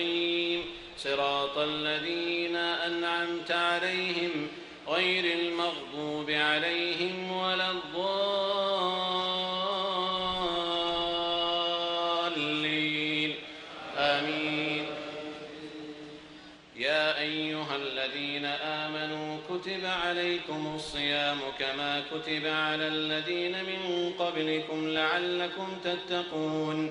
المستقيم صراط الذين أنعمت عليهم غير المغضوب عليهم ولا الضالين. آمين. يا أيها الذين آمنوا كتب عليكم الصيام كما كتب على الذين من قبلكم لعلكم تتقون.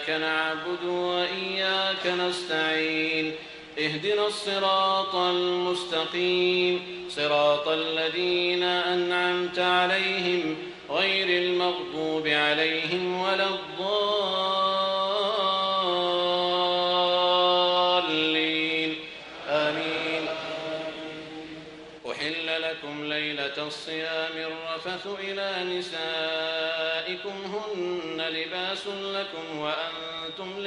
إياك نعبد وإياك نستعين. اهدنا الصراط المستقيم. صراط الذين أنعمت عليهم غير المغضوب عليهم ولا الضالين. آمين. أحل لكم ليلة الصيام الرفث إلى نسائكم. هن لباس لكم وأنتم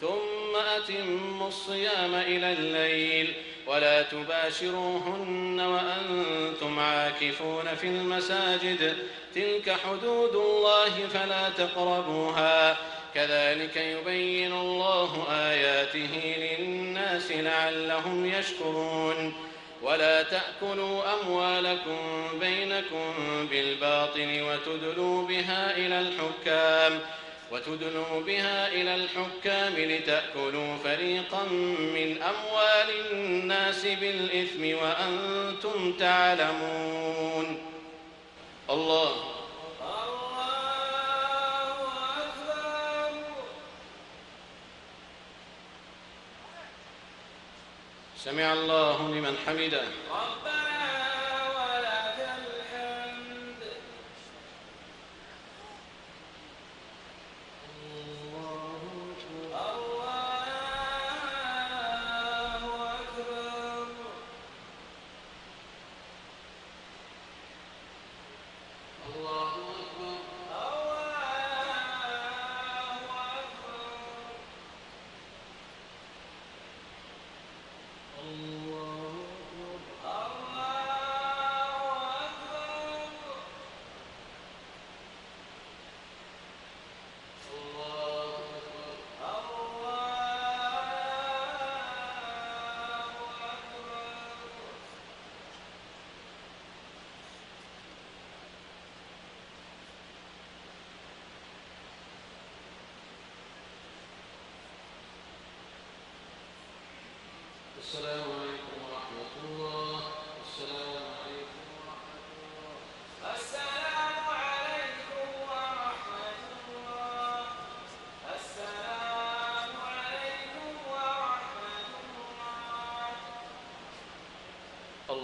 ثم أتموا الصيام إلى الليل ولا تباشروهن وأنتم عاكفون في المساجد. تلك حدود الله فلا تقربوها. كذلك يبين الله آياته للناس لعلهم يشكرون. ولا تأكلوا أموالكم بينكم بالباطل وتدلوا بها إلى الحكام. وتدلوا بها إلى الحكام لتأكلوا فريقا من أموال الناس بالإثم وأنتم تعلمون. الله. سمع الله لمن حمده. ربنا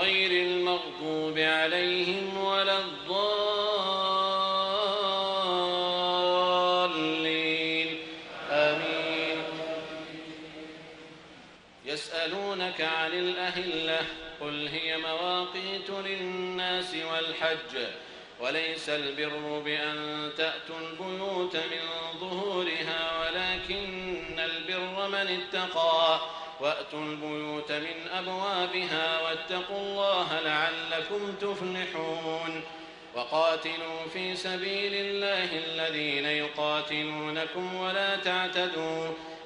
غير المغضوب عليهم ولا الضالين. آمين. يسألونك عن الأهلة قل هي مواقيت للناس والحج وليس البر بأن تأتوا البيوت من ظهورها ولكن البر من اتقى. وأتوا البيوت من أبوابها واتقوا الله لعلكم تفلحون وقاتلوا في سبيل الله الذين يقاتلونكم ولا تعتدوا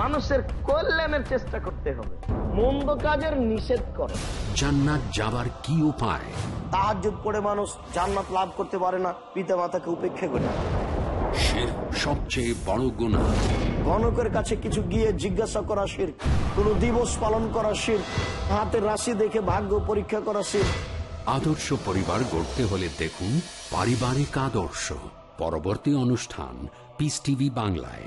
মানুষের কল্যাণের চেষ্টা করতে হবে। মন্দ কাজের নিষেধ করে। জান্নাত যাবার কি উপায়? তাহাজ্জুদ পড়ে মানুষ জান্নাত লাভ করতে পারে না পিতা মাতাকে উপেক্ষা করে। শির সবচেয়ে বড় গুণা গণকের কাছে কিছু গিয়ে জিজ্ঞাসা করা শির কোন দিবস পালন করা শির হাতের রাশি দেখে ভাগ্য পরীক্ষা করা শির। আদর্শ পরিবার গড়তে হলে দেখুন পারিবারিক আদর্শ। পরবর্তী অনুষ্ঠান পিস টিভি বাংলায়।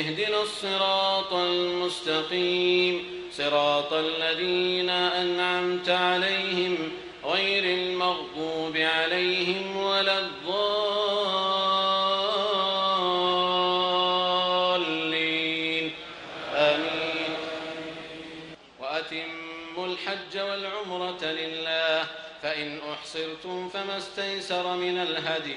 اهدنا الصراط المستقيم. صراط الذين أنعمت عليهم غير المغضوب عليهم ولا الضالين. آمين. وأتموا الحج والعمرة لله فإن أحصرتم فما استيسر من الهدي.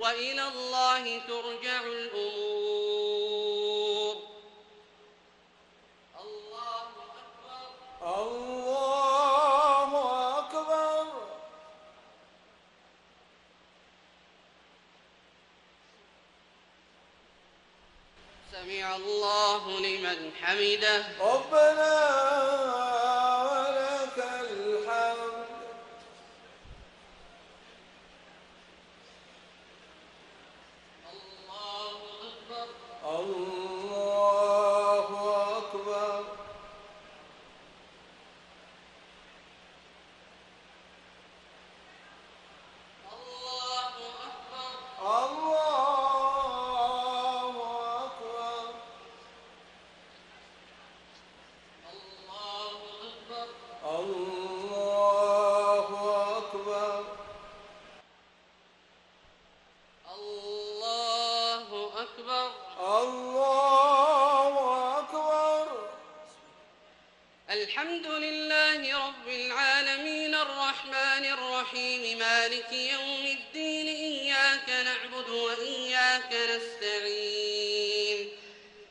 وإلى الله ترجع الأمور. الله أكبر. الله أكبر. سمع الله لمن حمده. ربنا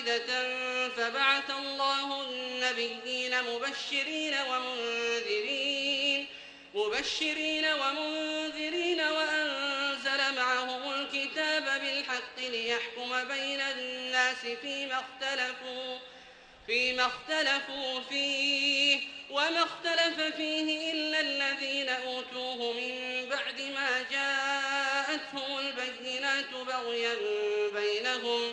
واحدة فبعث الله النبيين مبشرين ومنذرين مبشرين ومنذرين وأنزل معهم الكتاب بالحق ليحكم بين الناس فيما اختلفوا فيما اختلفوا فيه وما اختلف فيه إلا الذين أوتوه من بعد ما جاءتهم البينات بغيا بينهم.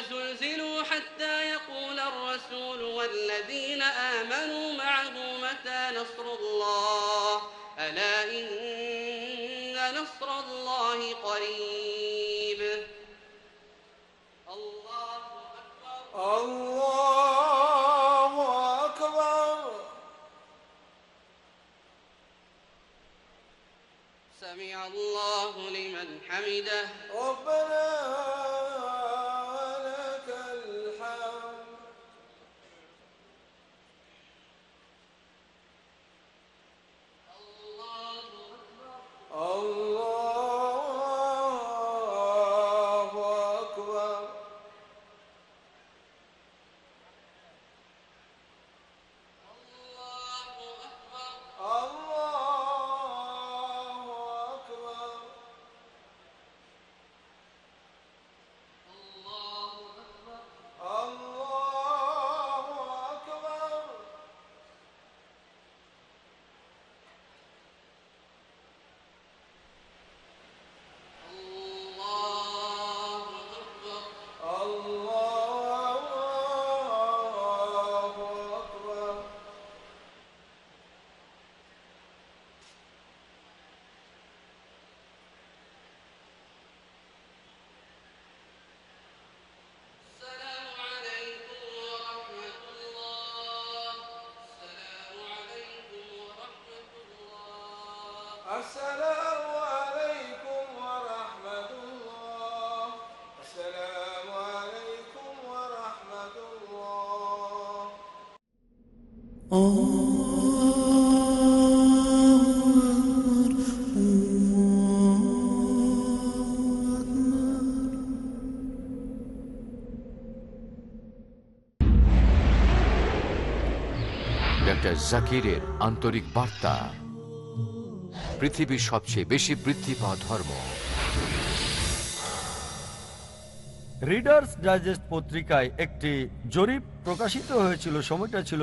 وزلزلوا حتى يقول الرسول والذين آمنوا معه متى نصر الله؟ ألا إن نصر الله قريب. الله أكبر. الله أكبر سمع الله لمن حمده. ربنا ডক্টর জাকিরের আন্তরিক বার্তা। পৃথিবীর সবচেয়ে বেশি বৃদ্ধি পাওয়া ধর্ম। রিডার্স ডাইজেস্ট পত্রিকায় একটি জরিপ প্রকাশিত হয়েছিল, সময়টা ছিল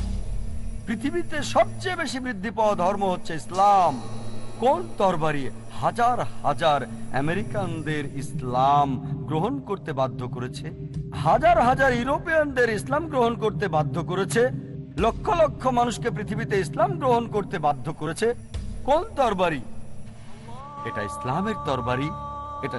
পৃথিবীতে সবচেয়ে বেশি বৃদ্ধি পাওয়া ধর্ম হচ্ছে ইসলাম। কোন তরবারি হাজার হাজার আমেরিকানদের ইসলাম গ্রহণ করতে বাধ্য করেছে? হাজার হাজার ইউরোপিয়ানদের ইসলাম গ্রহণ করতে বাধ্য করেছে? লক্ষ লক্ষ মানুষকে পৃথিবীতে ইসলাম গ্রহণ করতে বাধ্য করেছে? কোন তরবারি? এটা ইসলামের তরবারি।